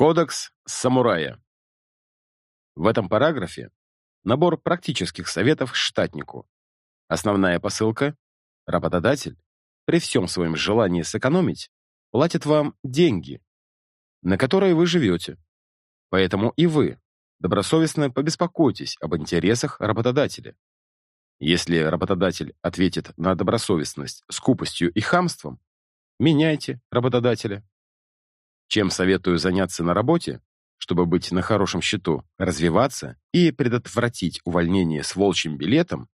Кодекс самурая. В этом параграфе набор практических советов штатнику. Основная посылка – работодатель при всем своем желании сэкономить платит вам деньги, на которые вы живете. Поэтому и вы добросовестно побеспокойтесь об интересах работодателя. Если работодатель ответит на добросовестность скупостью и хамством, меняйте работодателя. Чем советую заняться на работе, чтобы быть на хорошем счету, развиваться и предотвратить увольнение с волчьим билетом,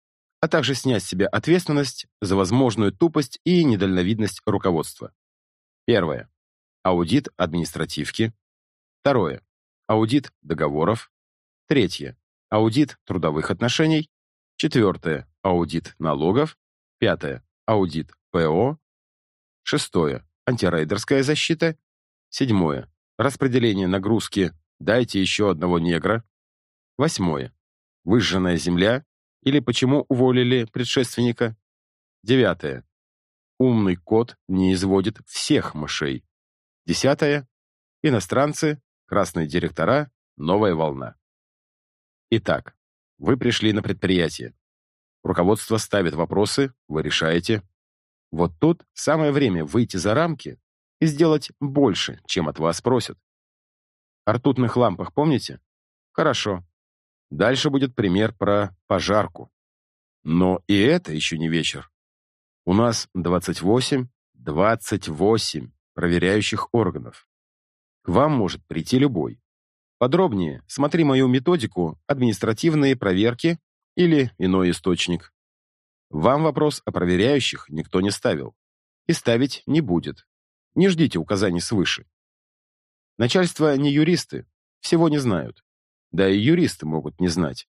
а также снять с себя ответственность за возможную тупость и недальновидность руководства. Первое. Аудит административки. Второе. Аудит договоров. Третье. Аудит трудовых отношений. Четвертое. Аудит налогов. Пятое. Аудит ПО. Шестое. Антирейдерская защита. Седьмое. Распределение нагрузки «дайте еще одного негра». Восьмое. Выжженная земля или почему уволили предшественника. Девятое. Умный кот не изводит всех мышей. Десятое. Иностранцы, красные директора, новая волна. Итак, вы пришли на предприятие. Руководство ставит вопросы, вы решаете. Вот тут самое время выйти за рамки и сделать больше, чем от вас просят. О ртутных лампах помните? Хорошо. Дальше будет пример про пожарку. Но и это еще не вечер. У нас 28, 28 проверяющих органов. К вам может прийти любой. Подробнее смотри мою методику «Административные проверки» или иной источник. Вам вопрос о проверяющих никто не ставил. И ставить не будет. Не ждите указаний свыше. Начальство не юристы, всего не знают. Да и юристы могут не знать.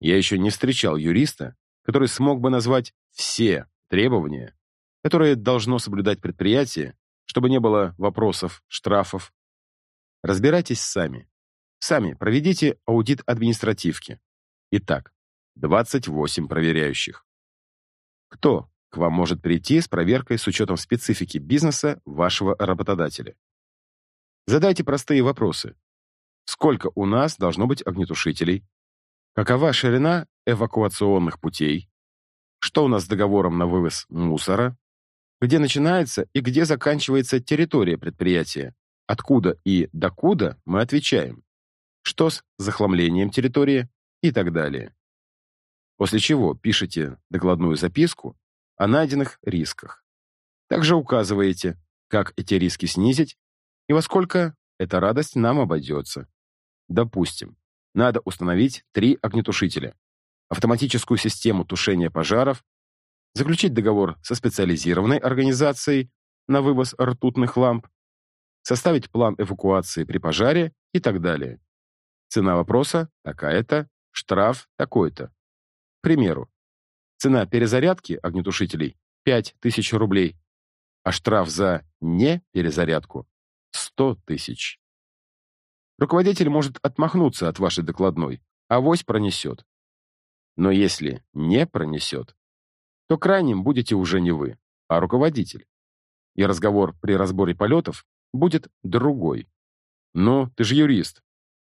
Я еще не встречал юриста, который смог бы назвать все требования, которые должно соблюдать предприятие, чтобы не было вопросов, штрафов. Разбирайтесь сами. Сами проведите аудит административки. Итак, 28 проверяющих. Кто к вам может прийти с проверкой с учетом специфики бизнеса вашего работодателя? Задайте простые вопросы. Сколько у нас должно быть огнетушителей? Какова ширина эвакуационных путей? Что у нас с договором на вывоз мусора? Где начинается и где заканчивается территория предприятия? Откуда и докуда мы отвечаем? Что с захламлением территории и так далее. После чего пишите докладную записку о найденных рисках. Также указываете, как эти риски снизить и во сколько эта радость нам обойдется. Допустим, надо установить три огнетушителя, автоматическую систему тушения пожаров, заключить договор со специализированной организацией на вывоз ртутных ламп, составить план эвакуации при пожаре и так далее. Цена вопроса такая-то, штраф такой-то. К примеру, цена перезарядки огнетушителей 5000 рублей, а штраф за неперезарядку 100 тысяч. Руководитель может отмахнуться от вашей докладной, а авось пронесет. Но если не пронесет, то крайним будете уже не вы, а руководитель. И разговор при разборе полетов будет другой. «Ну, ты же юрист».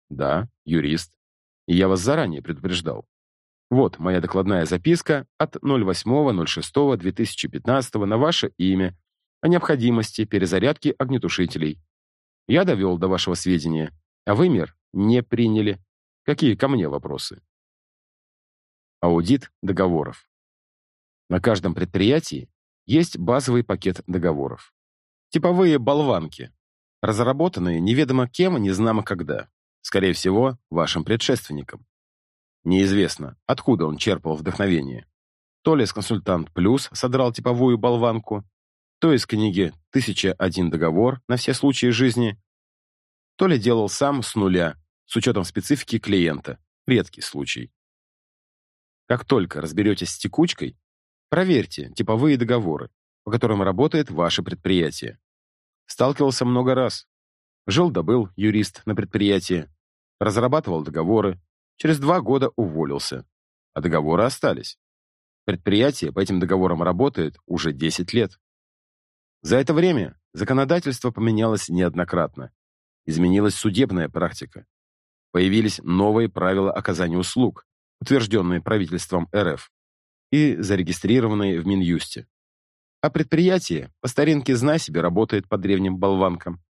«Да, юрист. И я вас заранее предупреждал. Вот моя докладная записка от 08.06.2015 на ваше имя о необходимости перезарядки огнетушителей. Я довел до вашего сведения, а вы мер не приняли. Какие ко мне вопросы? Аудит договоров. На каждом предприятии есть базовый пакет договоров. Типовые болванки, разработанные неведомо кем, незнамо когда. Скорее всего, вашим предшественником. Неизвестно, откуда он черпал вдохновение. То ли с «Консультант Плюс» содрал типовую болванку, то из книги «Тысяча один договор на все случаи жизни», то ли делал сам с нуля, с учетом специфики клиента, редкий случай. Как только разберетесь с текучкой, проверьте типовые договоры, по которым работает ваше предприятие. Сталкивался много раз. Жил-добыл юрист на предприятии, разрабатывал договоры, через два года уволился, а договоры остались. Предприятие по этим договорам работает уже 10 лет. За это время законодательство поменялось неоднократно. Изменилась судебная практика. Появились новые правила оказания услуг, утвержденные правительством РФ и зарегистрированные в Минюсте. А предприятие по старинке «Знай себе» работает по древним болванкам.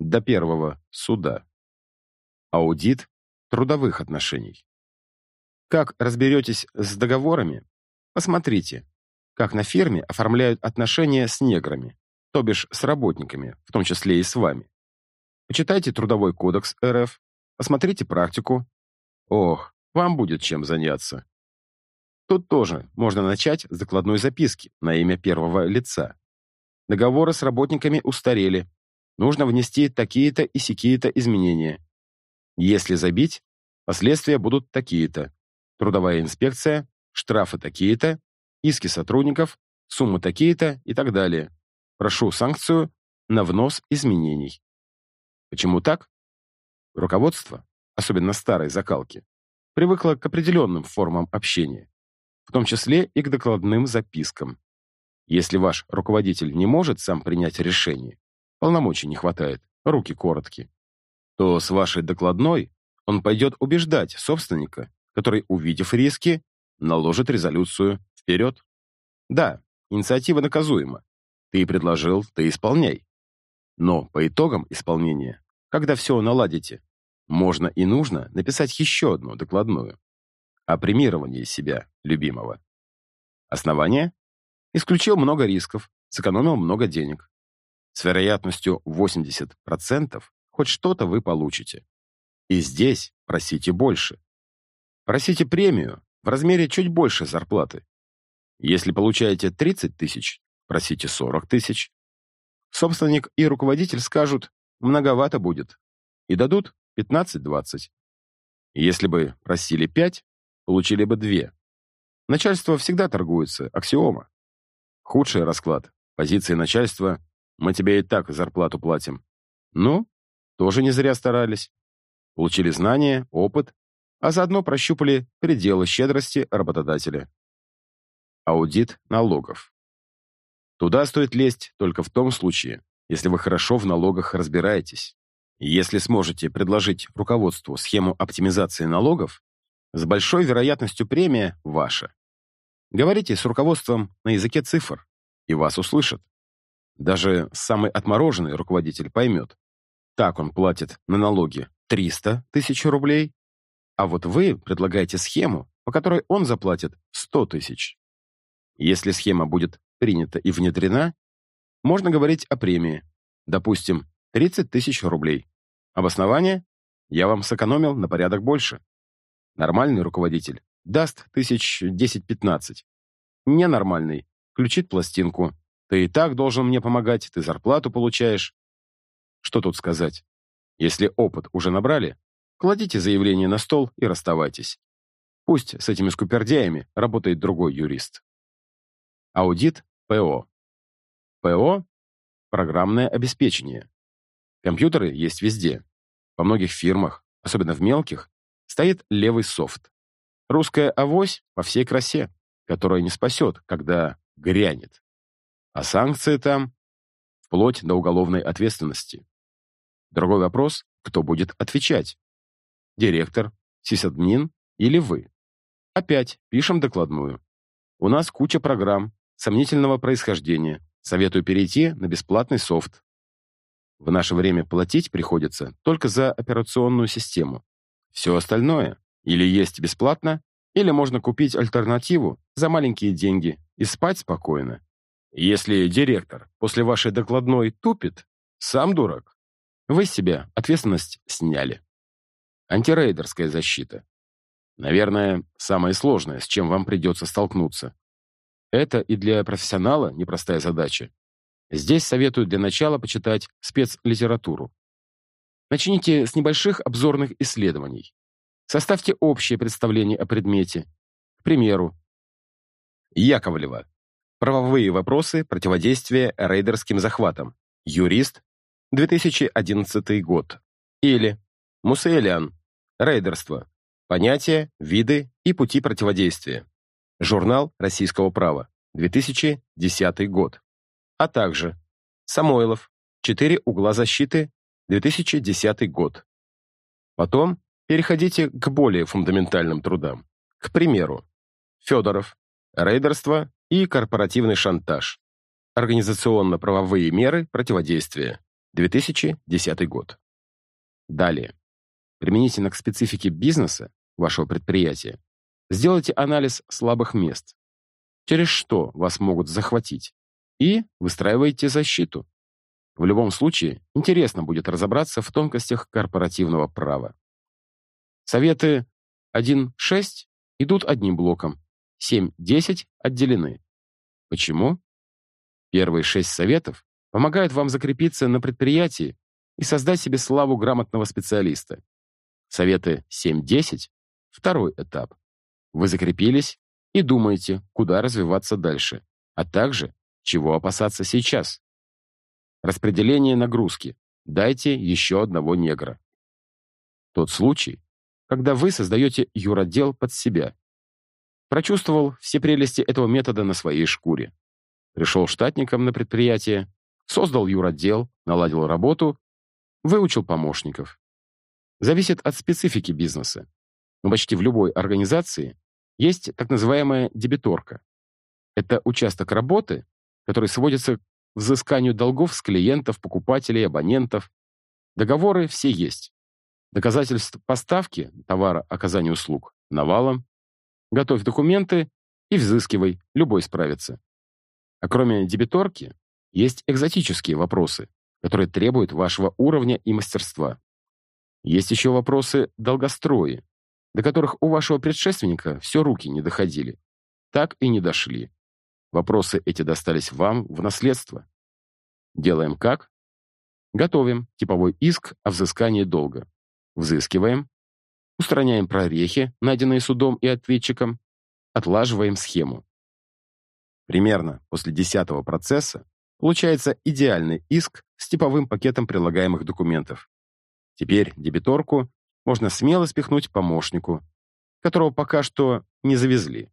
До первого суда. Аудит трудовых отношений. Как разберетесь с договорами? Посмотрите, как на ферме оформляют отношения с неграми, то бишь с работниками, в том числе и с вами. Почитайте Трудовой кодекс РФ, посмотрите практику. Ох, вам будет чем заняться. Тут тоже можно начать с докладной записки на имя первого лица. Договоры с работниками устарели. Нужно внести такие-то и сякие-то изменения. Если забить, последствия будут такие-то. Трудовая инспекция, штрафы такие-то, иски сотрудников, суммы такие-то и так далее. Прошу санкцию на внос изменений. Почему так? Руководство, особенно старой закалки, привыкло к определенным формам общения, в том числе и к докладным запискам. Если ваш руководитель не может сам принять решение, полномочий не хватает, руки короткие, то с вашей докладной он пойдет убеждать собственника, который, увидев риски, наложит резолюцию вперед. Да, инициатива наказуема. Ты предложил, ты исполняй. Но по итогам исполнения, когда все наладите, можно и нужно написать еще одну докладную о премировании себя, любимого. Основание? Исключил много рисков, сэкономил много денег. С вероятностью 80% хоть что-то вы получите. И здесь просите больше. Просите премию в размере чуть больше зарплаты. Если получаете 30 тысяч, просите 40 тысяч. Собственник и руководитель скажут, многовато будет, и дадут 15-20. Если бы просили 5, получили бы 2. Начальство всегда торгуется, аксиома. Худший расклад. Позиции начальства «мы тебе и так зарплату платим». Ну, тоже не зря старались. Получили знания, опыт, а заодно прощупали пределы щедрости работодателя. Аудит налогов. Туда стоит лезть только в том случае, если вы хорошо в налогах разбираетесь. Если сможете предложить руководству схему оптимизации налогов, с большой вероятностью премия ваша. Говорите с руководством на языке цифр, и вас услышат. Даже самый отмороженный руководитель поймет. Так он платит на налоги 300 тысяч рублей, а вот вы предлагаете схему, по которой он заплатит 100 тысяч. Если схема будет принята и внедрена, можно говорить о премии. Допустим, 30 тысяч рублей. Обоснование? Я вам сэкономил на порядок больше. Нормальный руководитель даст тысяч 10-15. Ненормальный включит пластинку. Ты и так должен мне помогать, ты зарплату получаешь. Что тут сказать? Если опыт уже набрали, кладите заявление на стол и расставайтесь. Пусть с этими скупердяями работает другой юрист. Аудит ПО. ПО – программное обеспечение. Компьютеры есть везде. Во многих фирмах, особенно в мелких, стоит левый софт. Русская авось по всей красе, которая не спасет, когда грянет. А санкции там вплоть до уголовной ответственности. Другой вопрос, кто будет отвечать? Директор, сисадмин или вы? Опять пишем докладную. У нас куча программ, сомнительного происхождения. Советую перейти на бесплатный софт. В наше время платить приходится только за операционную систему. Все остальное или есть бесплатно, или можно купить альтернативу за маленькие деньги и спать спокойно. Если директор после вашей докладной тупит, сам дурак. Вы с себя ответственность сняли. Антирейдерская защита. Наверное, самое сложное, с чем вам придется столкнуться. Это и для профессионала непростая задача. Здесь советую для начала почитать спецлитературу. Начните с небольших обзорных исследований. Составьте общее представление о предмете. К примеру, Яковлева. Правовые вопросы противодействия рейдерским захватам. Юрист. 2011 год. Или Мусаэлян. Рейдерство. Понятия, виды и пути противодействия. Журнал российского права, 2010 год. А также Самойлов, Четыре угла защиты 2010 год. Потом переходите к более фундаментальным трудам. К примеру, Федоров, рейдерство и корпоративный шантаж. Организационно-правовые меры противодействия. 2010 год. Далее. Применительно к специфике бизнеса вашего предприятия, сделайте анализ слабых мест, через что вас могут захватить, и выстраивайте защиту. В любом случае, интересно будет разобраться в тонкостях корпоративного права. Советы 1.6 идут одним блоком, 7.10 отделены. Почему? Первые шесть советов помогают вам закрепиться на предприятии и создать себе славу грамотного специалиста. Советы 7.10 – второй этап. Вы закрепились и думаете, куда развиваться дальше, а также, чего опасаться сейчас. Распределение нагрузки. Дайте еще одного негра. Тот случай, когда вы создаете юродел под себя. Прочувствовал все прелести этого метода на своей шкуре. Пришел штатником на предприятие, создал юродел, наладил работу, выучил помощников. Зависит от специфики бизнеса. Но почти в любой организации есть так называемая дебиторка. Это участок работы, который сводится взысканию долгов с клиентов, покупателей, абонентов. Договоры все есть. Доказательств поставки товара, оказания услуг навалом. Готовь документы и взыскивай, любой справится. А кроме дебиторки, есть экзотические вопросы, которые требуют вашего уровня и мастерства. Есть еще вопросы долгострои, до которых у вашего предшественника все руки не доходили. Так и не дошли. Вопросы эти достались вам в наследство. Делаем как? Готовим типовой иск о взыскании долга. Взыскиваем. Устраняем прорехи, найденные судом и ответчиком. Отлаживаем схему. Примерно после десятого процесса получается идеальный иск с типовым пакетом прилагаемых документов. Теперь дебиторку можно смело спихнуть помощнику, которого пока что не завезли.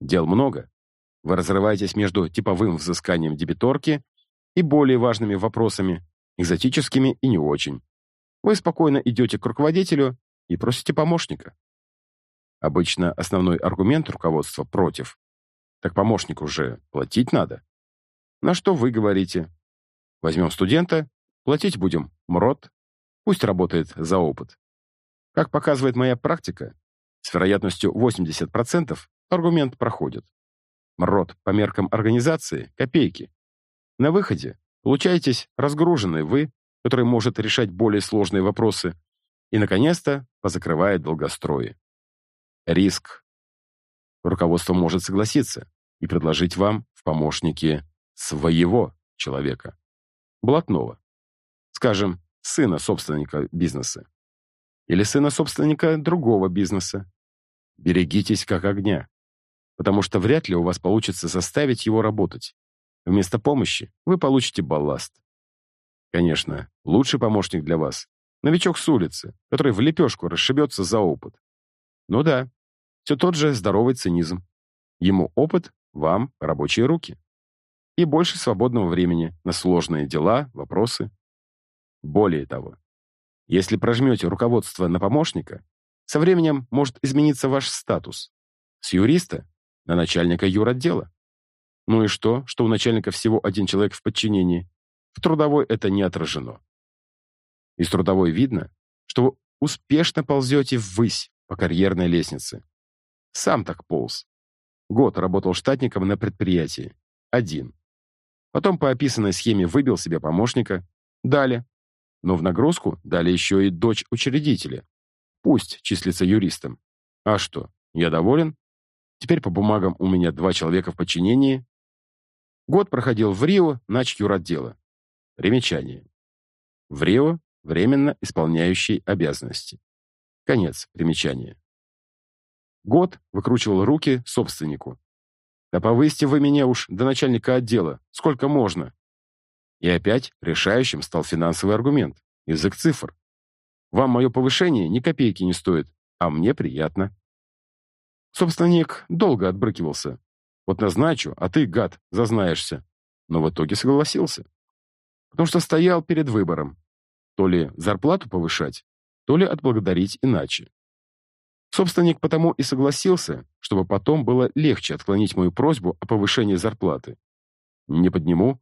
Дел много. Вы разрываетесь между типовым взысканием дебиторки и более важными вопросами, экзотическими и не очень. Вы спокойно идете к руководителю и просите помощника. Обычно основной аргумент руководства против. Так помощнику же платить надо. На что вы говорите? Возьмем студента, платить будем МРОТ, пусть работает за опыт. Как показывает моя практика, с вероятностью 80% аргумент проходит. МРОТ по меркам организации – копейки. На выходе получаетесь разгруженный вы, который может решать более сложные вопросы, и, наконец-то, позакрывает долгострои. Риск. Руководство может согласиться и предложить вам в помощники своего человека. Блатного. Скажем, сына собственника бизнеса. Или сына собственника другого бизнеса. Берегитесь как огня, потому что вряд ли у вас получится заставить его работать. Вместо помощи вы получите балласт. Конечно, лучший помощник для вас – новичок с улицы, который в лепешку расшибется за опыт. Ну да, все тот же здоровый цинизм. Ему опыт, вам рабочие руки. И больше свободного времени на сложные дела, вопросы. Более того, если прожмете руководство на помощника, со временем может измениться ваш статус. С юриста на начальника юротдела. Ну и что, что у начальника всего один человек в подчинении? В трудовой это не отражено. Из трудовой видно, что вы успешно ползете ввысь по карьерной лестнице. Сам так полз. Год работал штатником на предприятии. Один. Потом по описанной схеме выбил себе помощника. Далее. Но в нагрузку дали еще и дочь учредителя. Пусть числится юристом. А что, я доволен? Теперь по бумагам у меня два человека в подчинении, Год проходил в Рио нач юротдела. Примечание. В Рио временно исполняющий обязанности. Конец примечания. Год выкручивал руки собственнику. «Да повысьте вы меня уж до начальника отдела. Сколько можно?» И опять решающим стал финансовый аргумент. Язык цифр. «Вам мое повышение ни копейки не стоит, а мне приятно». Собственник долго отбрыкивался, вот назначу, а ты, гад, зазнаешься. Но в итоге согласился. Потому что стоял перед выбором. то ли зарплату повышать, то ли отблагодарить иначе. Собственник потому и согласился, чтобы потом было легче отклонить мою просьбу о повышении зарплаты. Не подниму.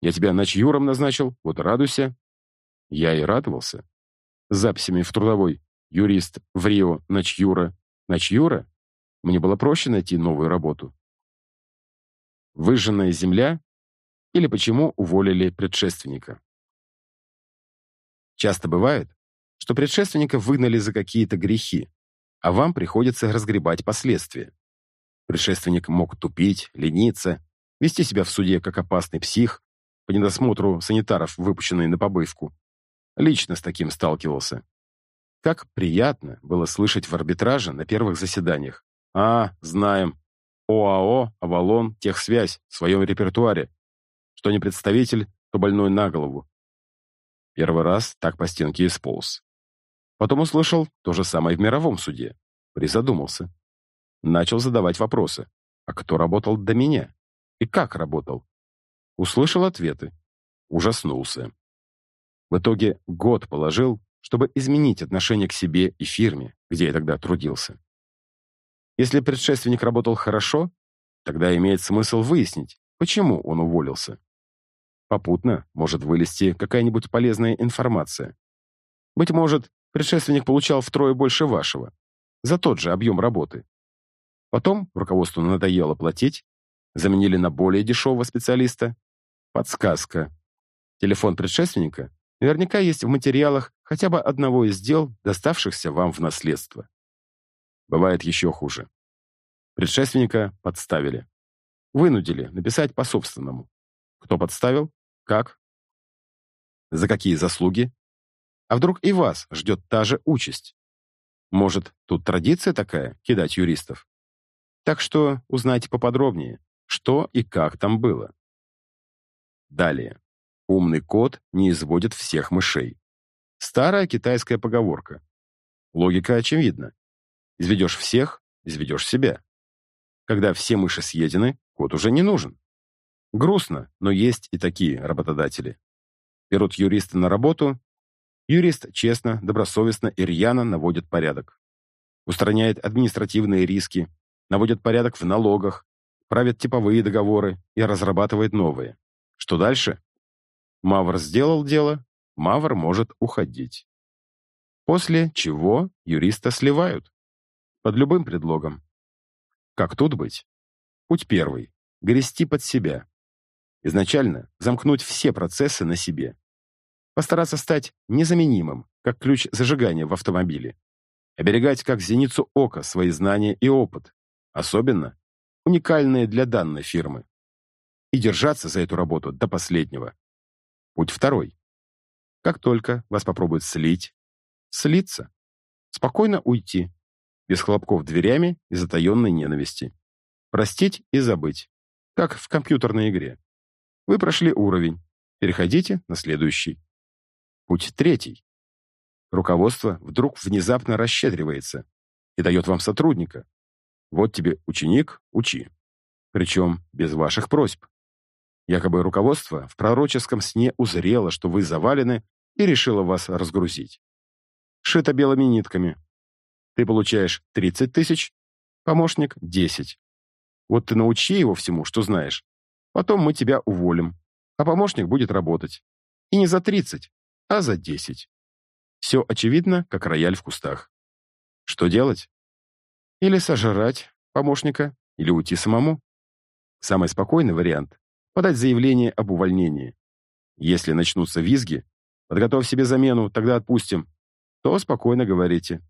Я тебя начюром назначил, вот радуйся. Я и радовался. Записями в трудовой. Юрист в Рио, начюра. Начюра? Мне было проще найти новую работу. Выжженная земля? Или почему уволили предшественника? Часто бывает, что предшественника выгнали за какие-то грехи, а вам приходится разгребать последствия. Предшественник мог тупить, лениться, вести себя в суде как опасный псих, по недосмотру санитаров, выпущенный на побывку. Лично с таким сталкивался. Как приятно было слышать в арбитраже на первых заседаниях. А, знаем. ОАО, Авалон, Техсвязь в своем репертуаре. Что не представитель, то больной на голову. Первый раз так по стенке и сполз. Потом услышал то же самое в мировом суде. Призадумался. Начал задавать вопросы. А кто работал до меня? И как работал? Услышал ответы. Ужаснулся. В итоге год положил, чтобы изменить отношение к себе и фирме, где я тогда трудился. Если предшественник работал хорошо, тогда имеет смысл выяснить, почему он уволился. Попутно может вылезти какая-нибудь полезная информация. Быть может, предшественник получал втрое больше вашего, за тот же объем работы. Потом руководству надоело платить, заменили на более дешевого специалиста. Подсказка. Телефон предшественника наверняка есть в материалах хотя бы одного из дел, доставшихся вам в наследство. Бывает еще хуже. Предшественника подставили. Вынудили написать по-собственному. Кто подставил? Как? За какие заслуги? А вдруг и вас ждет та же участь? Может, тут традиция такая — кидать юристов? Так что узнайте поподробнее, что и как там было. Далее. Умный кот не изводит всех мышей. Старая китайская поговорка. Логика очевидна. Изведешь всех, изведешь себя. Когда все мыши съедены, кот уже не нужен. Грустно, но есть и такие работодатели. Берут юриста на работу, юрист честно, добросовестно и рьяно наводит порядок. Устраняет административные риски, наводит порядок в налогах, правит типовые договоры и разрабатывает новые. Что дальше? Мавр сделал дело, Мавр может уходить. После чего юриста сливают. Под любым предлогом. Как тут быть? Путь первый. Грести под себя. Изначально замкнуть все процессы на себе. Постараться стать незаменимым, как ключ зажигания в автомобиле. Оберегать как зеницу ока свои знания и опыт. Особенно уникальные для данной фирмы. И держаться за эту работу до последнего. Путь второй. Как только вас попробуют слить, слиться. Спокойно уйти, без хлопков дверями и затаенной ненависти. Простить и забыть, как в компьютерной игре. Вы прошли уровень, переходите на следующий. Путь третий. Руководство вдруг внезапно расщедривается и дает вам сотрудника. Вот тебе ученик, учи. Причем без ваших просьб. Якобы руководство в пророческом сне узрело, что вы завалены, и решило вас разгрузить. Шито белыми нитками. Ты получаешь 30 тысяч, помощник — 10. Вот ты научи его всему, что знаешь. Потом мы тебя уволим, а помощник будет работать. И не за 30, а за 10. Все очевидно, как рояль в кустах. Что делать? Или сожрать помощника, или уйти самому. Самый спокойный вариант подать заявление об увольнении. Если начнутся визги, подготовь себе замену, тогда отпустим, то спокойно говорите.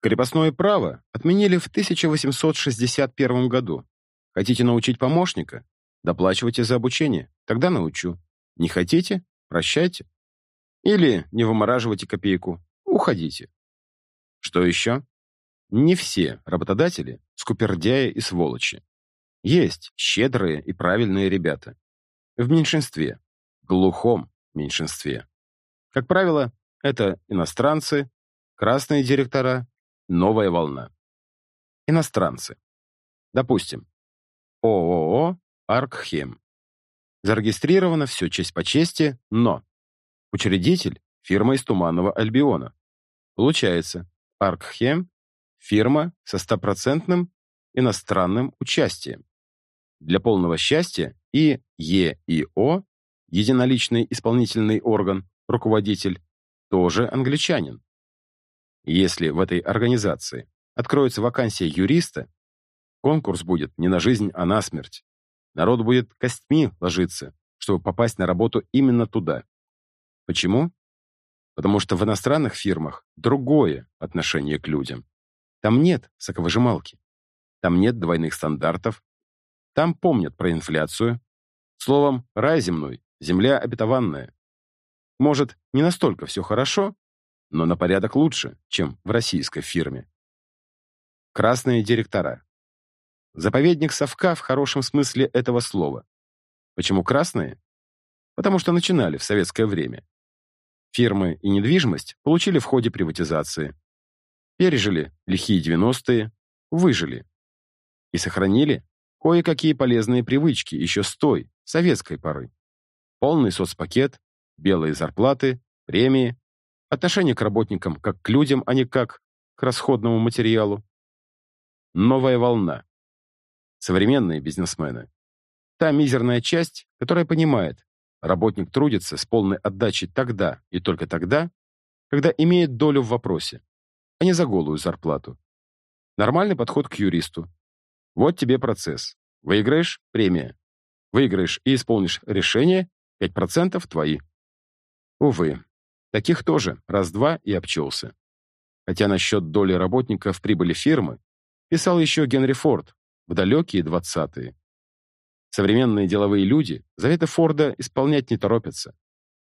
Крепостное право отменили в 1861 году. Хотите научить помощника? Доплачивайте за обучение, тогда научу. Не хотите? Прощайте. Или не вымораживайте копейку, уходите. Что еще? Не все работодатели — скупердяи и сволочи. Есть щедрые и правильные ребята. В меньшинстве, глухом меньшинстве. Как правило, это иностранцы, красные директора, новая волна. Иностранцы. Допустим, ООО «Аркхем». Зарегистрировано все честь по чести, но учредитель фирма из Туманного Альбиона. Получается, Аркхем – фирма со стопроцентным иностранным участием. Для полного счастья и ЕИО, единоличный исполнительный орган, руководитель, тоже англичанин. Если в этой организации откроется вакансия юриста, конкурс будет не на жизнь, а на смерть. Народ будет костьми ложиться, чтобы попасть на работу именно туда. Почему? Потому что в иностранных фирмах другое отношение к людям. Там нет соковыжималки. Там нет двойных стандартов. Там помнят про инфляцию. Словом, рай земной, земля обетованная. Может, не настолько все хорошо, но на порядок лучше, чем в российской фирме. Красные директора. Заповедник совка в хорошем смысле этого слова. Почему красные? Потому что начинали в советское время. Фирмы и недвижимость получили в ходе приватизации. Пережили лихие 90-е, выжили. И сохранили кое-какие полезные привычки еще с той, советской поры. Полный соцпакет, белые зарплаты, премии, отношение к работникам как к людям, а не как к расходному материалу. Новая волна. Современные бизнесмены. Та мизерная часть, которая понимает, работник трудится с полной отдачей тогда и только тогда, когда имеет долю в вопросе, а не за голую зарплату. Нормальный подход к юристу. Вот тебе процесс. Выиграешь – премия. Выиграешь и исполнишь решение – 5% твои. Увы, таких тоже раз-два и обчелся. Хотя насчет доли работника в прибыли фирмы писал еще Генри Форд в далекие 20-е. Современные деловые люди заветы Форда исполнять не торопятся.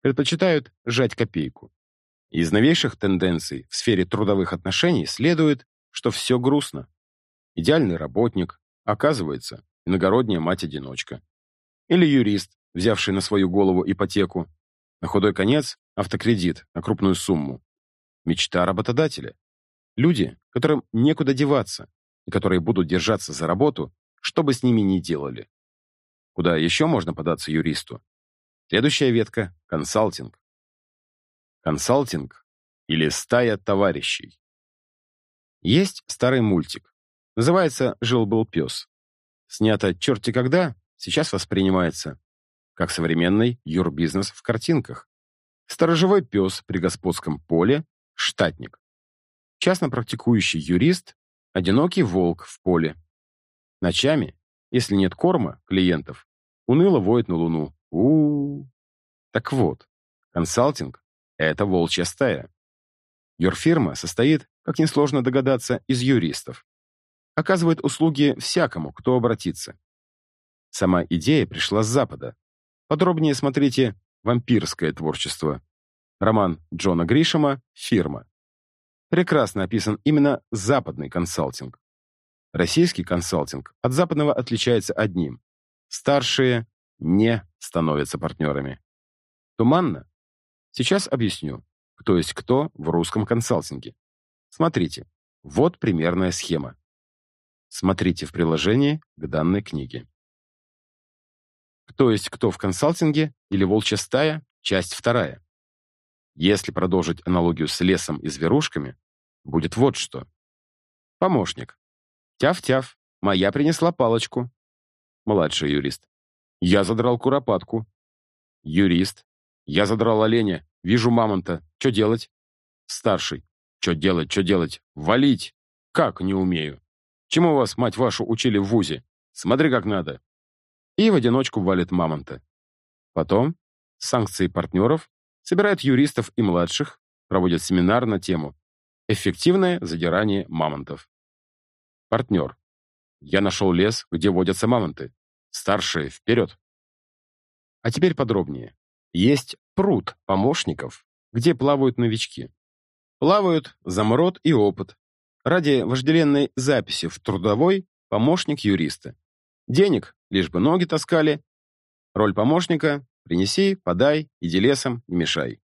Предпочитают сжать копейку. Из новейших тенденций в сфере трудовых отношений следует, что все грустно. Идеальный работник, оказывается, иногородняя мать-одиночка. Или юрист, взявший на свою голову ипотеку. На худой конец – автокредит на крупную сумму. Мечта работодателя. Люди, которым некуда деваться, и которые будут держаться за работу, что бы с ними ни делали. Куда еще можно податься юристу? Следующая ветка – консалтинг. Консалтинг или стая товарищей. Есть старый мультик. Называется «Жил-был пес». Снято черти когда, сейчас воспринимается как современный юрбизнес в картинках. Сторожевой пес при господском поле – штатник. Частно практикующий юрист Одинокий волк в поле. Ночами, если нет корма, клиентов, уныло воет на луну. у, -у, -у. Так вот, консалтинг — это волчья стая. Юрфирма состоит, как несложно догадаться, из юристов. Оказывает услуги всякому, кто обратится. Сама идея пришла с Запада. Подробнее смотрите «Вампирское творчество». Роман Джона Гришема «Фирма» прекрасно описан именно западный консалтинг. Российский консалтинг от западного отличается одним. Старшие не становятся партнерами. Туманно? Сейчас объясню, кто есть кто в русском консалтинге. Смотрите, вот примерная схема. Смотрите в приложении к данной книге. Кто есть кто в консалтинге или волчья стая, часть вторая. Если продолжить аналогию с лесом и зверушками, будет вот что. Помощник. Тяв-тяв, моя принесла палочку. Младший юрист. Я задрал куропатку. Юрист. Я задрал оленя. Вижу мамонта. Что делать? Старший. Что делать, что делать? Валить. Как, не умею. Чему вас, мать вашу, учили в ВУЗе? Смотри, как надо. И в одиночку валит мамонта. Потом, санкции партнеров, собирают юристов и младших, проводят семинар на тему Эффективное задирание мамонтов. Партнер. Я нашел лес, где водятся мамонты. Старшие, вперед. А теперь подробнее. Есть пруд помощников, где плавают новички. Плавают замрот и опыт. Ради вожделенной записи в трудовой помощник юриста. Денег, лишь бы ноги таскали. Роль помощника – принеси, подай, иди лесом, не мешай.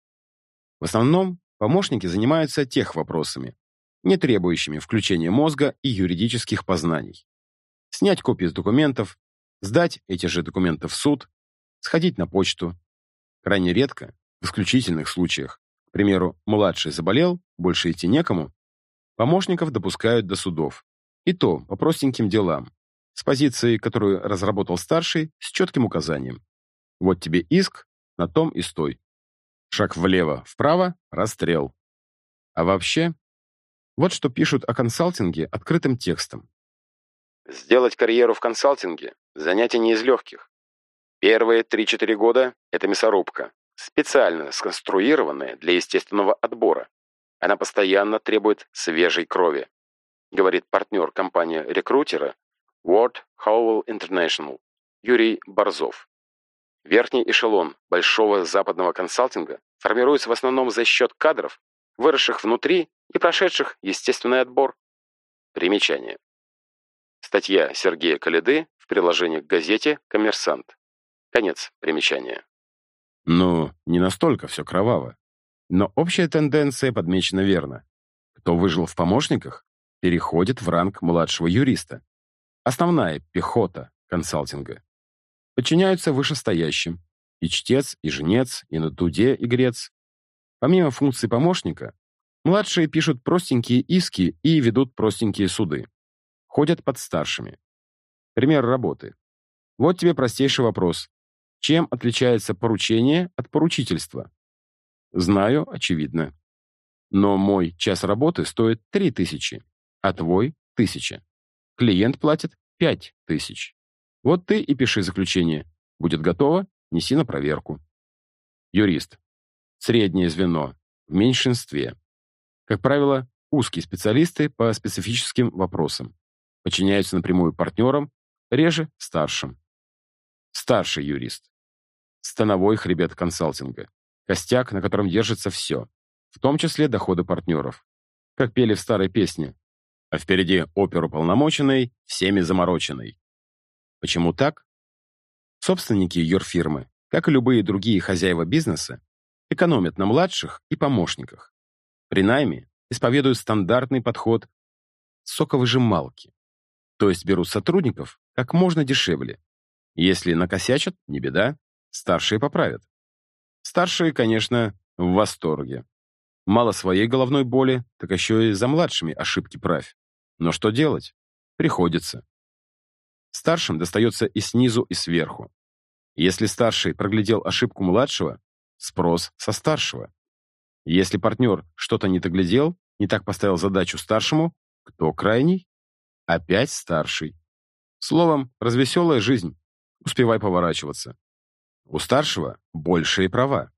В основном Помощники занимаются тех вопросами, не требующими включения мозга и юридических познаний. Снять копии с документов, сдать эти же документы в суд, сходить на почту. Крайне редко, в исключительных случаях, к примеру, младший заболел, больше идти некому, помощников допускают до судов. И то по простеньким делам, с позиции, которую разработал старший, с четким указанием. Вот тебе иск, на том и стой. Шаг влево, вправо — расстрел. А вообще, вот что пишут о консалтинге открытым текстом. Сделать карьеру в консалтинге – занятие не из легких. Первые 3-4 года – это мясорубка, специально сконструированная для естественного отбора. Она постоянно требует свежей крови, говорит партнер компании-рекрутера Ward Howell International Юрий Борзов. Верхний эшелон большого западного консалтинга формируется в основном за счет кадров, выросших внутри и прошедших естественный отбор. Примечание. Статья Сергея Калиды в приложении к газете «Коммерсант». Конец примечания. Ну, не настолько все кроваво. Но общая тенденция подмечена верно. Кто выжил в помощниках, переходит в ранг младшего юриста. Основная пехота консалтинга. Подчиняются вышестоящим. И чтец, и жнец, и на дуде игрец. Помимо функций помощника, младшие пишут простенькие иски и ведут простенькие суды. Ходят под старшими. Пример работы. Вот тебе простейший вопрос. Чем отличается поручение от поручительства? Знаю, очевидно. Но мой час работы стоит 3000, а твой — 1000. Клиент платит 5000. Вот ты и пиши заключение. Будет готово, неси на проверку. Юрист. Среднее звено. В меньшинстве. Как правило, узкие специалисты по специфическим вопросам. Подчиняются напрямую партнерам, реже старшим. Старший юрист. Становой хребет консалтинга. Костяк, на котором держится все, в том числе доходы партнеров. Как пели в старой песне. А впереди оперу полномоченной, всеми замороченной. Почему так? Собственники юрфирмы, как и любые другие хозяева бизнеса, экономят на младших и помощниках. При найме исповедуют стандартный подход соковыжималки, то есть берут сотрудников как можно дешевле. Если накосячат, не беда, старшие поправят. Старшие, конечно, в восторге. Мало своей головной боли, так еще и за младшими ошибки правь. Но что делать? Приходится. Старшим достается и снизу, и сверху. Если старший проглядел ошибку младшего, спрос со старшего. Если партнер что-то не доглядел, не так поставил задачу старшему, кто крайний? Опять старший. Словом, развеселая жизнь. Успевай поворачиваться. У старшего большие права.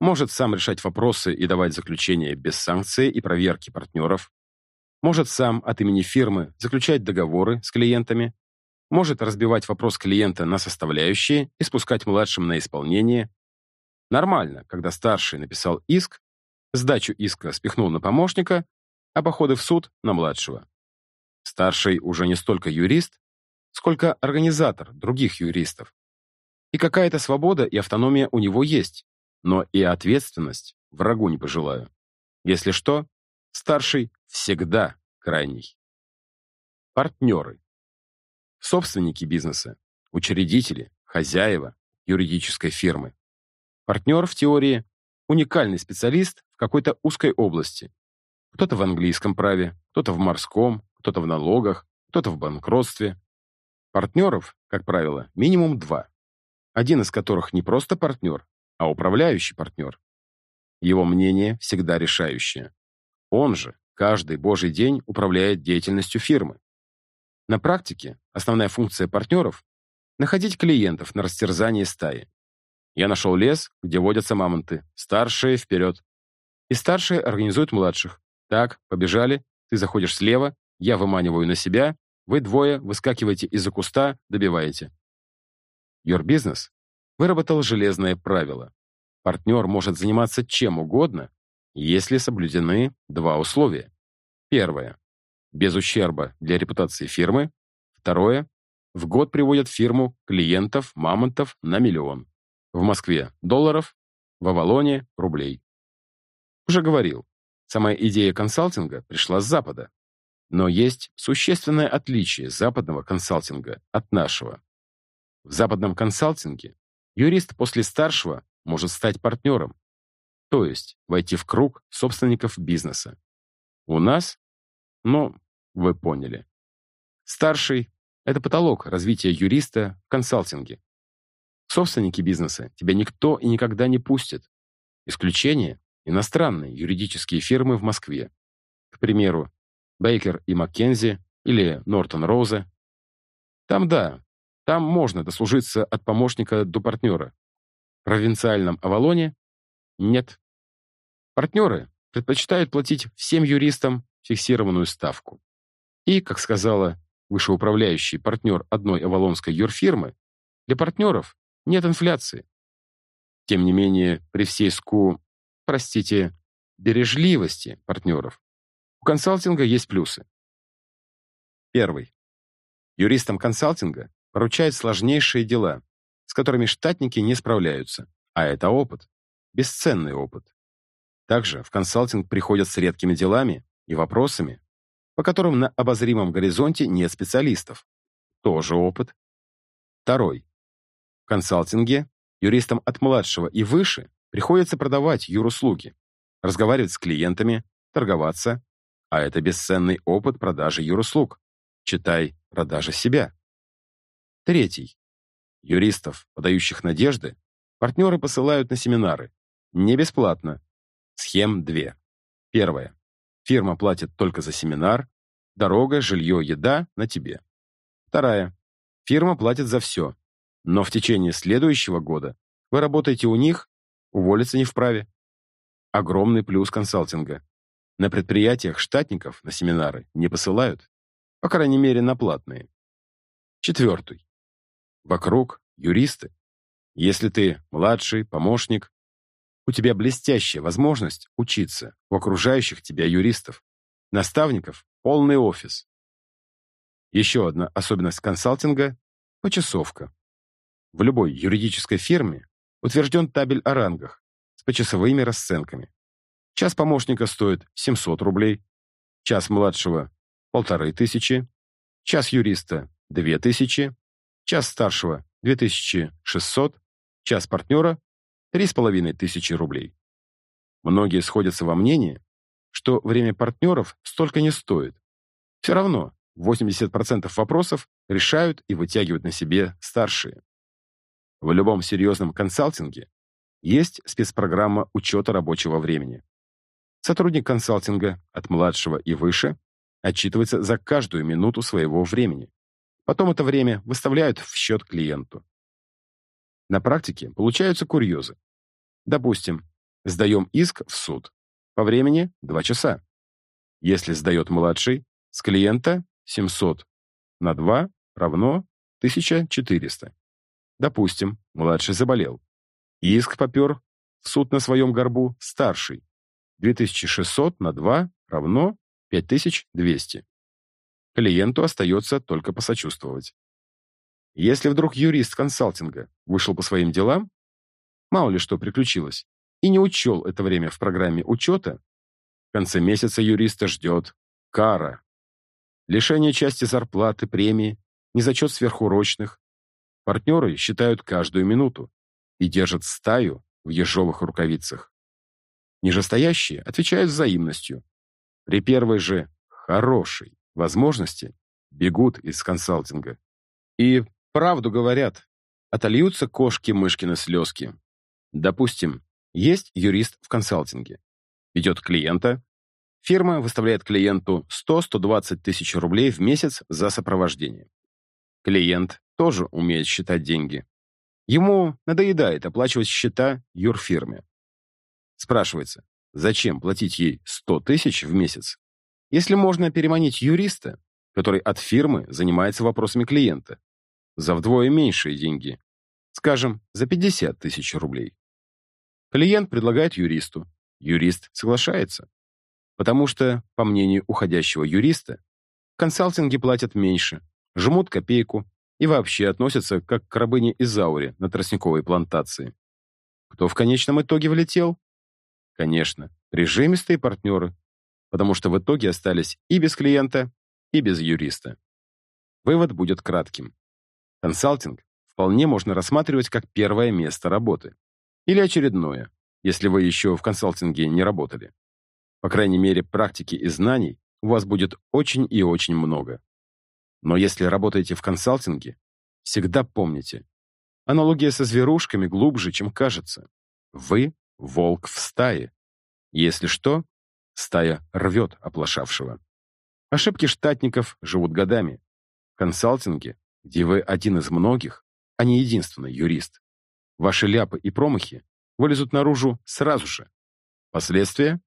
Может сам решать вопросы и давать заключения без санкции и проверки партнеров. Может сам от имени фирмы заключать договоры с клиентами может разбивать вопрос клиента на составляющие и спускать младшим на исполнение. Нормально, когда старший написал иск, сдачу иска спихнул на помощника, а походы в суд на младшего. Старший уже не столько юрист, сколько организатор других юристов. И какая-то свобода и автономия у него есть, но и ответственность врагу не пожелаю. Если что, старший всегда крайний. Партнеры собственники бизнеса, учредители, хозяева юридической фирмы. Партнер в теории – уникальный специалист в какой-то узкой области. Кто-то в английском праве, кто-то в морском, кто-то в налогах, кто-то в банкротстве. Партнеров, как правило, минимум два. Один из которых не просто партнер, а управляющий партнер. Его мнение всегда решающее. Он же каждый божий день управляет деятельностью фирмы. На практике основная функция партнеров – находить клиентов на растерзание стаи. Я нашел лес, где водятся мамонты. Старшие вперед. И старшие организуют младших. Так, побежали, ты заходишь слева, я выманиваю на себя, вы двое выскакиваете из-за куста, добиваете. Your Business выработал железное правило. Партнер может заниматься чем угодно, если соблюдены два условия. Первое без ущерба для репутации фирмы. Второе. В год приводят фирму клиентов, мамонтов на миллион. В Москве – долларов, в Авалоне – рублей. Уже говорил, самая идея консалтинга пришла с Запада. Но есть существенное отличие западного консалтинга от нашего. В западном консалтинге юрист после старшего может стать партнером. то есть войти в круг собственников бизнеса. У нас, ну, вы поняли. Старший — это потолок развития юриста в консалтинге. Собственники бизнеса тебя никто и никогда не пустит. Исключение — иностранные юридические фирмы в Москве. К примеру, Бейкер и Маккензи или Нортон Роузе. Там да, там можно дослужиться от помощника до партнера. В провинциальном Авалоне — нет. Партнеры предпочитают платить всем юристам фиксированную ставку. И, как сказала вышеуправляющий партнер одной авалонской юрфирмы, для партнеров нет инфляции. Тем не менее, при всей ску, простите, бережливости партнеров, у консалтинга есть плюсы. Первый. Юристам консалтинга поручают сложнейшие дела, с которыми штатники не справляются, а это опыт, бесценный опыт. Также в консалтинг приходят с редкими делами и вопросами, по которым на обозримом горизонте нет специалистов. Тоже опыт. Второй. Консалтинге юристам от младшего и выше приходится продавать юруслуги, разговаривать с клиентами, торговаться, а это бесценный опыт продажи юруслуг. Читай, продажа себя. Третий. Юристов, подающих надежды, партнеры посылают на семинары. Не бесплатно. Схем две. Первая. Фирма платит только за семинар, дорога, жилье, еда на тебе. Вторая. Фирма платит за все, но в течение следующего года вы работаете у них, уволиться не вправе. Огромный плюс консалтинга. На предприятиях штатников на семинары не посылают, по крайней мере, на платные. Четвертый. Вокруг юристы. Если ты младший, помощник, у тебя блестящая возможность учиться у окружающих тебя юристов. Наставников – полный офис. Еще одна особенность консалтинга – почасовка. В любой юридической фирме утвержден табель о рангах с почасовыми расценками. Час помощника стоит 700 рублей, час младшего – полторы тысячи, час юриста – 2000, час старшего – 2600, час партнера Три с половиной тысячи рублей. Многие сходятся во мнении, что время партнеров столько не стоит. Все равно 80% вопросов решают и вытягивают на себе старшие. В любом серьезном консалтинге есть спецпрограмма учета рабочего времени. Сотрудник консалтинга от младшего и выше отчитывается за каждую минуту своего времени. Потом это время выставляют в счет клиенту. На практике получаются курьезы. Допустим, сдаем иск в суд. По времени – 2 часа. Если сдает младший, с клиента 700 на 2 равно 1400. Допустим, младший заболел. Иск попер в суд на своем горбу старший. 2600 на 2 равно 5200. Клиенту остается только посочувствовать. Если вдруг юрист консалтинга вышел по своим делам, мало ли что приключилось, и не учел это время в программе учета, в конце месяца юриста ждет кара. Лишение части зарплаты, премии, незачет сверхурочных. Партнеры считают каждую минуту и держат стаю в ежовых рукавицах. Нижестоящие отвечают взаимностью. При первой же хорошей возможности бегут из консалтинга. И Правду говорят. Отольются кошки-мышкины слезки. Допустим, есть юрист в консалтинге. Ведет клиента. Фирма выставляет клиенту 100-120 тысяч рублей в месяц за сопровождение. Клиент тоже умеет считать деньги. Ему надоедает оплачивать счета юрфирме. Спрашивается, зачем платить ей 100 тысяч в месяц, если можно переманить юриста, который от фирмы занимается вопросами клиента, за вдвое меньшие деньги, скажем, за 50 тысяч рублей. Клиент предлагает юристу, юрист соглашается, потому что, по мнению уходящего юриста, консалтинги платят меньше, жмут копейку и вообще относятся как к рабыне Изауре на тростниковой плантации. Кто в конечном итоге влетел? Конечно, прижимистые партнеры, потому что в итоге остались и без клиента, и без юриста. Вывод будет кратким. Консалтинг вполне можно рассматривать как первое место работы или очередное, если вы еще в консалтинге не работали. По крайней мере, практики и знаний у вас будет очень и очень много. Но если работаете в консалтинге, всегда помните, аналогия со зверушками глубже, чем кажется. Вы — волк в стае. Если что, стая рвет оплошавшего. Ошибки штатников живут годами. В консалтинге, где вы один из многих, а не единственный юрист, ваши ляпы и промахи вылезут наружу сразу же. Последствия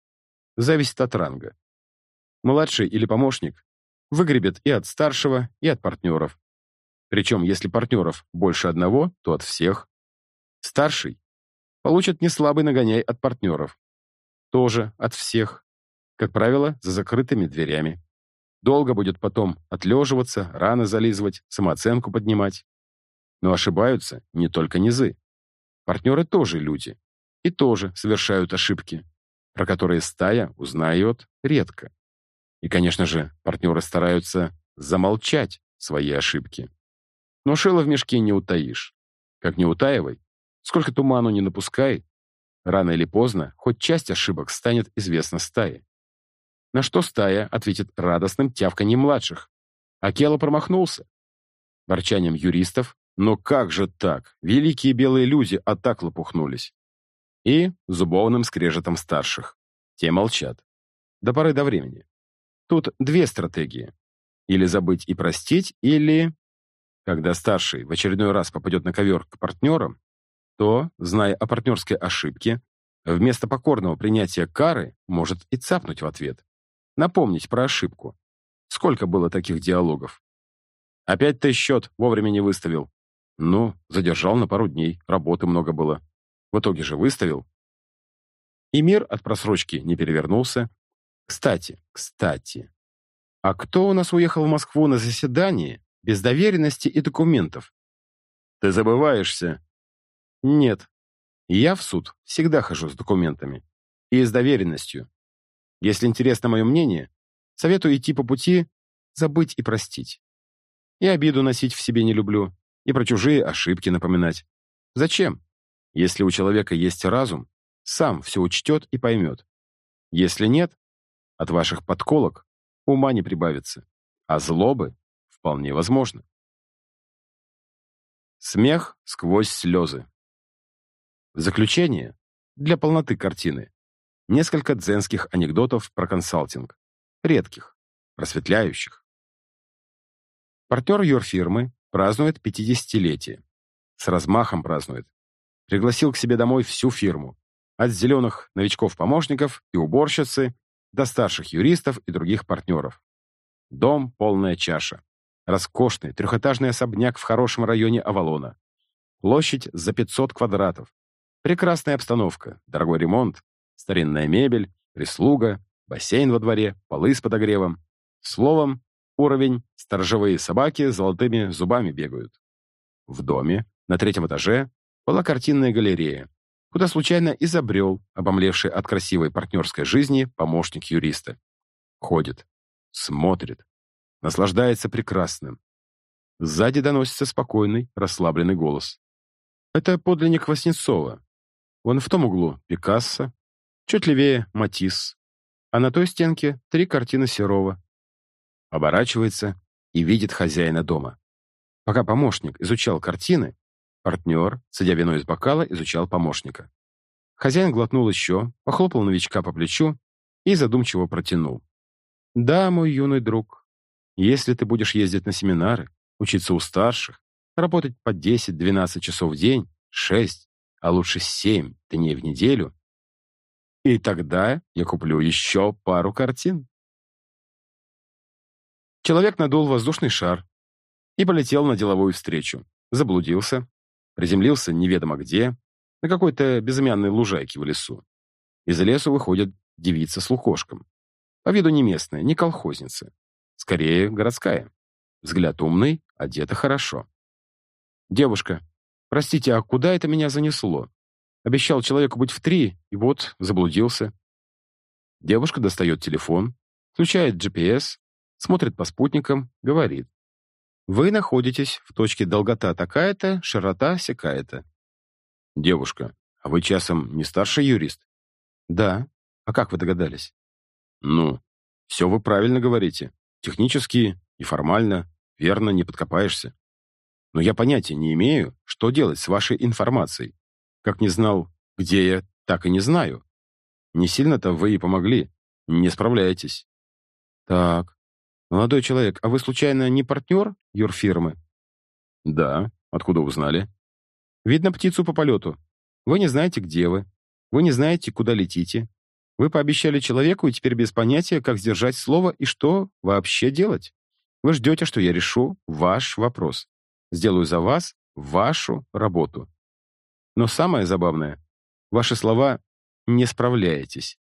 зависят от ранга. Младший или помощник выгребет и от старшего, и от партнеров. Причем, если партнеров больше одного, то от всех. Старший получит неслабый нагоняй от партнеров. Тоже от всех. Как правило, за закрытыми дверями. Долго будет потом отлеживаться, раны зализывать, самооценку поднимать. Но ошибаются не только низы. Партнеры тоже люди. И тоже совершают ошибки, про которые стая узнает редко. И, конечно же, партнеры стараются замолчать свои ошибки. Но шило в мешке не утаишь. Как не утаивай, сколько туману не напускай, рано или поздно хоть часть ошибок станет известна стае. На что стая ответит радостным тявканьем младших. Акела промахнулся. Ворчанием юристов «Но как же так? Великие белые люди а лопухнулись!» И зубовным скрежетом старших. Те молчат. До поры до времени. Тут две стратегии. Или забыть и простить, или... Когда старший в очередной раз попадет на ковер к партнерам, то, зная о партнерской ошибке, вместо покорного принятия кары может и цапнуть в ответ. Напомнить про ошибку. Сколько было таких диалогов? Опять ты счет вовремя не выставил. Ну, задержал на пару дней, работы много было. В итоге же выставил. И мир от просрочки не перевернулся, кстати, кстати, а кто у нас уехал в Москву на заседание без доверенности и документов? Ты забываешься. Нет. Я в суд всегда хожу с документами. И с доверенностью. Если интересно мое мнение, советую идти по пути забыть и простить. И обиду носить в себе не люблю, и про чужие ошибки напоминать. Зачем? Если у человека есть разум, сам все учтет и поймет. Если нет, от ваших подколок ума не прибавится, а злобы вполне возможно. Смех сквозь слезы. В заключение, для полноты картины, несколько дзенских анекдотов про консалтинг. Редких, просветляющих. Партнер юрфирмы празднует 50-летие. С размахом празднует. Пригласил к себе домой всю фирму. От зеленых новичков-помощников и уборщицы до старших юристов и других партнеров. Дом — полная чаша. Роскошный трехэтажный особняк в хорошем районе Авалона. Площадь за 500 квадратов. Прекрасная обстановка, дорогой ремонт, старинная мебель, прислуга, бассейн во дворе, полы с подогревом. Словом, уровень, сторожевые собаки с золотыми зубами бегают. В доме, на третьем этаже, была картинная галерея, куда случайно изобрел, обомлевший от красивой партнерской жизни, помощник юриста. Ходит, смотрит, наслаждается прекрасным. Сзади доносится спокойный, расслабленный голос. Это подлинник Васнецова. Вон в том углу Пикассо, чуть левее Матисс, а на той стенке три картины Серова. Оборачивается и видит хозяина дома. Пока помощник изучал картины, Партнер, садя вино из бокала, изучал помощника. Хозяин глотнул еще, похлопал новичка по плечу и задумчиво протянул. «Да, мой юный друг, если ты будешь ездить на семинары, учиться у старших, работать по 10-12 часов в день, 6, а лучше 7 дней в неделю, и тогда я куплю еще пару картин». Человек надул воздушный шар и полетел на деловую встречу. Заблудился, Приземлился неведомо где, на какой-то безымянной лужайке в лесу. Из лесу выходит девица с лукошком. По виду не местная, не колхозница. Скорее, городская. Взгляд умный, одета хорошо. «Девушка, простите, а куда это меня занесло? Обещал человеку быть в три, и вот заблудился». Девушка достает телефон, включает GPS, смотрит по спутникам, говорит. Вы находитесь в точке долгота такая-то, широта сякая-то. Девушка, А вы часом не старший юрист? Да. А как вы догадались? Ну, все вы правильно говорите. Технически и формально, верно, не подкопаешься. Но я понятия не имею, что делать с вашей информацией. Как не знал, где я, так и не знаю. Не сильно-то вы и помогли. Не справляетесь. Так. Молодой человек, а вы случайно не партнер юрфирмы? Да. Откуда узнали? Видно птицу по полету. Вы не знаете, где вы. Вы не знаете, куда летите. Вы пообещали человеку и теперь без понятия, как сдержать слово и что вообще делать. Вы ждете, что я решу ваш вопрос. Сделаю за вас вашу работу. Но самое забавное, ваши слова «не справляетесь».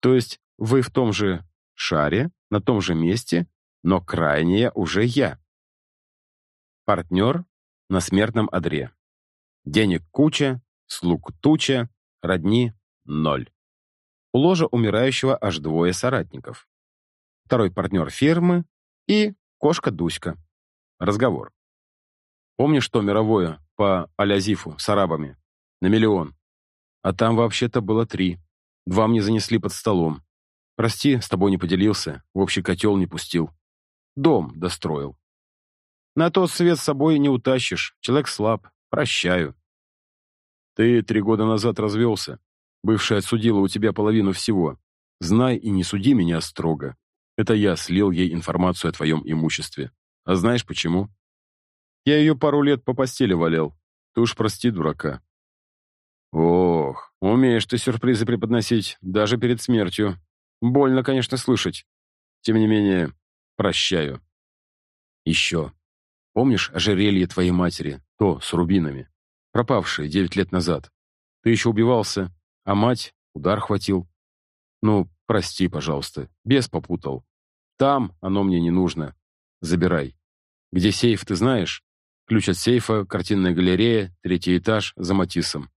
То есть вы в том же шаре, на том же месте, но крайнее уже я. Партнер на смертном одре. Денег куча, слуг туча, родни ноль. У ложа умирающего аж двое соратников. Второй партнер фирмы и кошка Дуська. Разговор. Помнишь что мировое по Алязифу с арабами? На миллион. А там вообще-то было три. Два мне занесли под столом. Прости, с тобой не поделился, в общий котел не пустил. Дом достроил. На тот свет с собой не утащишь, человек слаб, прощаю. Ты три года назад развелся. Бывшая отсудила у тебя половину всего. Знай и не суди меня строго. Это я слил ей информацию о твоем имуществе. А знаешь почему? Я ее пару лет по постели валял. Ты уж прости, дурака. Ох, умеешь ты сюрпризы преподносить, даже перед смертью. Больно, конечно, слышать. Тем не менее, прощаю. Еще. Помнишь ожерелье твоей матери, то с рубинами? пропавшее девять лет назад. Ты еще убивался, а мать удар хватил. Ну, прости, пожалуйста, бес попутал. Там оно мне не нужно. Забирай. Где сейф, ты знаешь? Ключ от сейфа, картинная галерея, третий этаж, за Матиссом.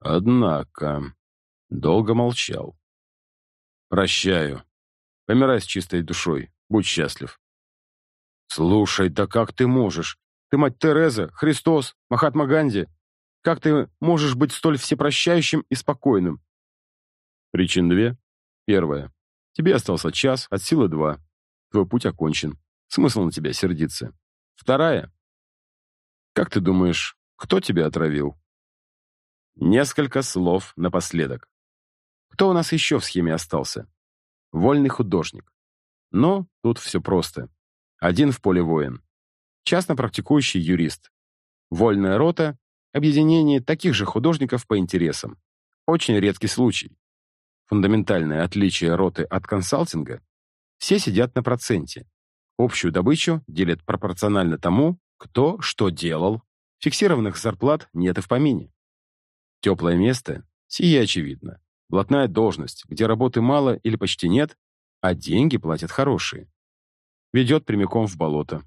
Однако... Долго молчал. Прощаю. Помирай с чистой душой. Будь счастлив. Слушай, да как ты можешь? Ты мать Тереза, Христос, Махатма Ганди. Как ты можешь быть столь всепрощающим и спокойным? Причин две. Первая. Тебе остался час, от силы два. Твой путь окончен. Смысл на тебя сердиться. Вторая. Как ты думаешь, кто тебя отравил? Несколько слов напоследок. Кто у нас еще в схеме остался? Вольный художник. Но тут все просто. Один в поле воин частно практикующий юрист. Вольная рота – объединение таких же художников по интересам. Очень редкий случай. Фундаментальное отличие роты от консалтинга – все сидят на проценте. Общую добычу делят пропорционально тому, кто что делал. Фиксированных зарплат нет и в помине. Теплое место – сие очевидно. Блатная должность, где работы мало или почти нет, а деньги платят хорошие. Ведет прямиком в болото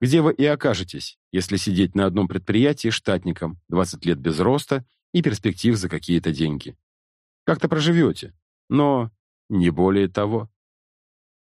где вы и окажетесь, если сидеть на одном предприятии штатником 20 лет без роста и перспектив за какие-то деньги. Как-то проживете, но не более того.